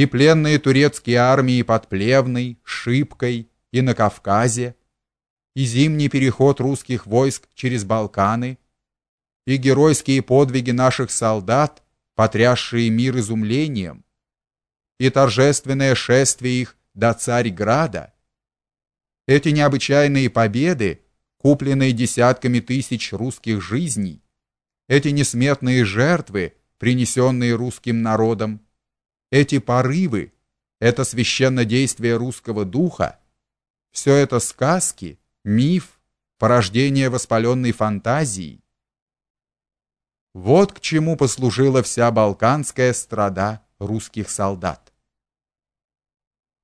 и пленные турецкие армии под Плевной, Шипкой и на Кавказе, и зимний переход русских войск через Балканы, и геройские подвиги наших солдат, потрясшие мир изумлением, и торжественное шествие их до Царьграда. Эти необычайные победы, купленные десятками тысяч русских жизней, эти несметные жертвы, принесенные русским народом, эти порывы, это священнодействие русского духа, все это сказки, миф, порождение воспаленной фантазии. Вот к чему послужила вся балканская страда русских солдат.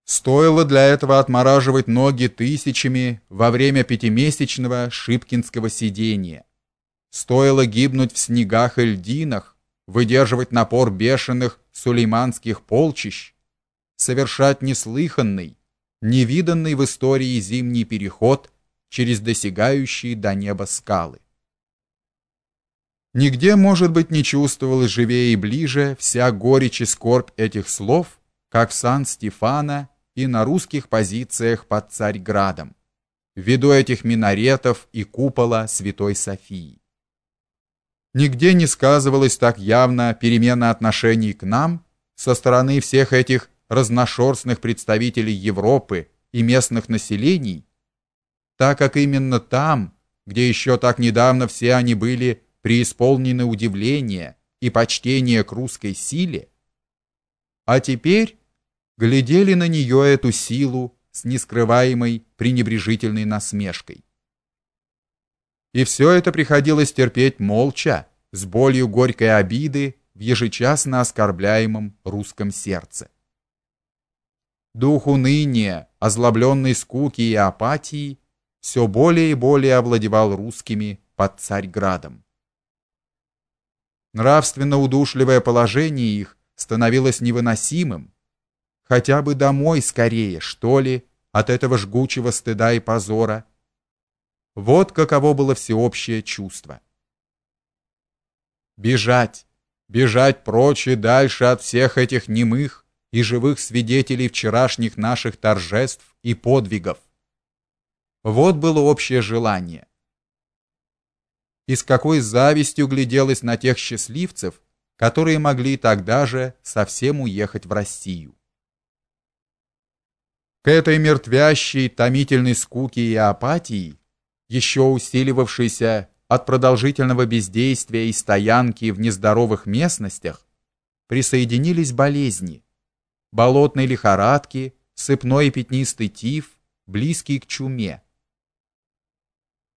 Стоило для этого отмораживать ноги тысячами во время пятимесячного шипкинского сидения. Стоило гибнуть в снегах и льдинах, выдерживать напор бешеных сулейманских полчищ, совершать неслыханный, невиданный в истории зимний переход через досягающие до неба скалы. Нигде, может быть, не чувствовалось живее и ближе вся горечь и скорбь этих слов, как в Сан-Стефано и на русских позициях под Царьградом, ввиду этих минаретов и купола Святой Софии. Нигде не сказывалась так явно перемена отношений к нам со стороны всех этих разношерстных представителей Европы и местных населений, так как именно там, где еще так недавно все они были преисполнены удивления и почтения к русской силе, а теперь глядели на нее эту силу с нескрываемой пренебрежительной насмешкой. И все это приходилось терпеть молча, с болью горькой обиды в ежечасно оскорбляемом русском сердце. Дух уныния, озлобленной скуки и апатии все более и более овладевал русскими под Царьградом. Нравственно удушливое положение их становилось невыносимым. Хотя бы домой скорее, что ли, от этого жгучего стыда и позора. Вот каково было всеобщее чувство. Бежать, бежать прочь и дальше от всех этих немых и живых свидетелей вчерашних наших торжеств и подвигов. Вот было общее желание. И с какой завистью гляделось на тех счастливцев, которые могли тогда же совсем уехать в Россию. К этой мертвящей, томительной скуке и апатии, еще усиливавшейся от продолжительного бездействия и стоянки в нездоровых местностях присоединились болезни: болотной лихорадки, сыпной и пятнистый тиф, близкий к чуме.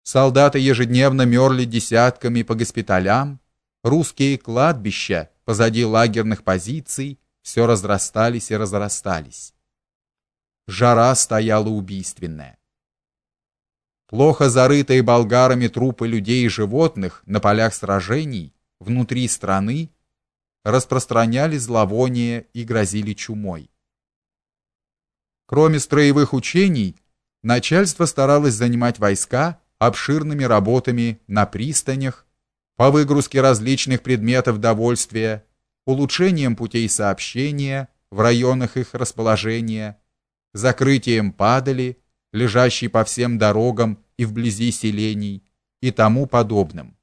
Солдаты ежедневно мерли десятками по госпиталям, русские кладбища позади лагерных позиций все разрастались и разрастались. Жара стояла убийственная. Плохо зарытые болгарами трупы людей и животных на полях сражений внутри страны распространяли зловоние и грозили чумой. Кроме строевых учений, начальство старалось занимать войска обширными работами на пристанях, по выгрузке различных предметов довольствия, улучшением путей сообщения в районах их расположения, закрытием падали, лежащей по всем дорогам и вблизи селений и тому подобным.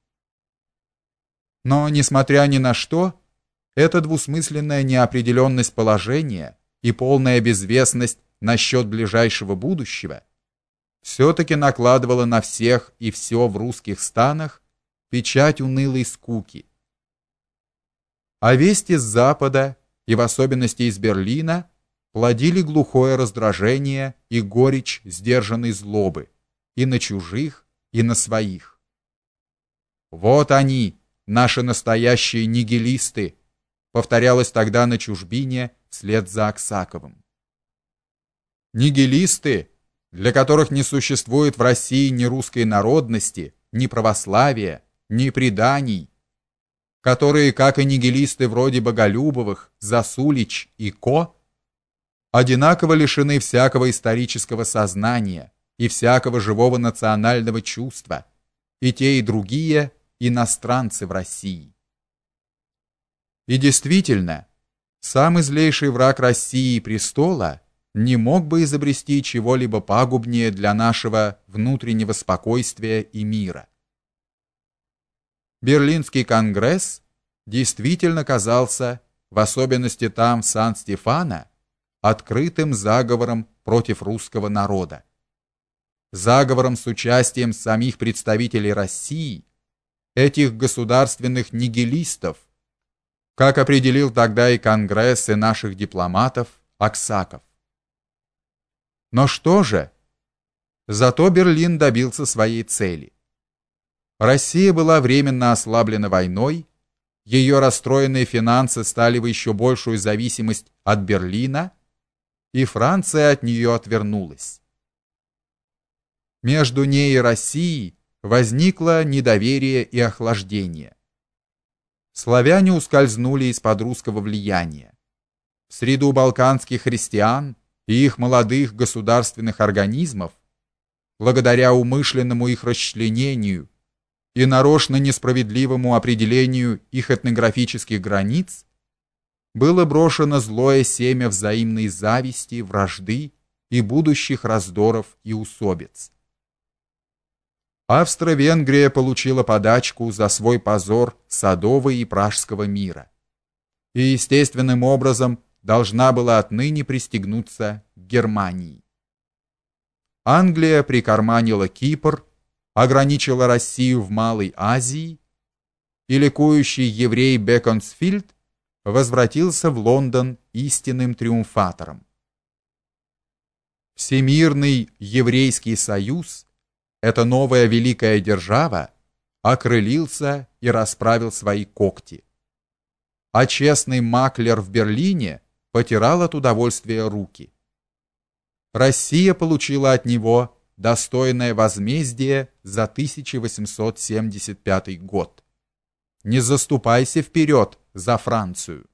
Но несмотря ни на что, эта двусмысленная неопределенность положения и полная безвестность насчет ближайшего будущего все таки накладывала на всех и все в русских станах печать унылой скуки. А вести с запада и в особенности из Берлина плодили глухое раздражение и горечь сдержанной злобы и на чужих, и на своих. Вот они, наши настоящие нигилисты, повторялось тогда на чужбине вслед за Аксаковым. Нигилисты, для которых не существует в России ни русской народности, ни православия, ни преданий, которые, как и нигилисты вроде Боголюбовых, Засулич и Ко, одинаково лишены всякого исторического сознания и всякого живого национального чувства, и те и другие иностранцы в России. И действительно, Самый злейший враг России и престола не мог бы изобрести чего-либо пагубнее для нашего внутреннего спокойствия и мира. Берлинский конгресс действительно казался, в особенности там в Сан-Стефано, открытым заговором против русского народа. Заговором с участием самих представителей России, этих государственных нигилистов, как определил тогда и конгресс и наших дипломатов Аксаков. Но что же? Зато Берлин добился своей цели. Россия была временно ослаблена войной, ее расстроенные финансы стали в еще большую зависимость от Берлина, и Франция от нее отвернулась. Между ней и Россией возникло недоверие и охлаждение. Славяне ускользнули из-под русского влияния. В среду балканских христиан и их молодых государственных организмов, благодаря умышленному их расчленению и нарочно несправедливому определению их этнографических границ, было брошено злое семя взаимной зависти, вражды и будущих раздоров и усобиц. Австро-Венгрия получила подачку за свой позор Садового и Пражского мира. И естественным образом должна была отныне пристегнуться к Германии. Англия прикарманила Кипр, ограничила Россию в Малой Азии, и ликующий еврей Беконсфильд возвратился в Лондон истинным триумфатором. Всемирный еврейский союз, эта новая великая держава, окрылился и расправил свои когти. А честный маклер в Берлине потирал от удовольствия руки. Россия получила от него достойное возмездие за 1875 год. Не заступайся вперед за Францию.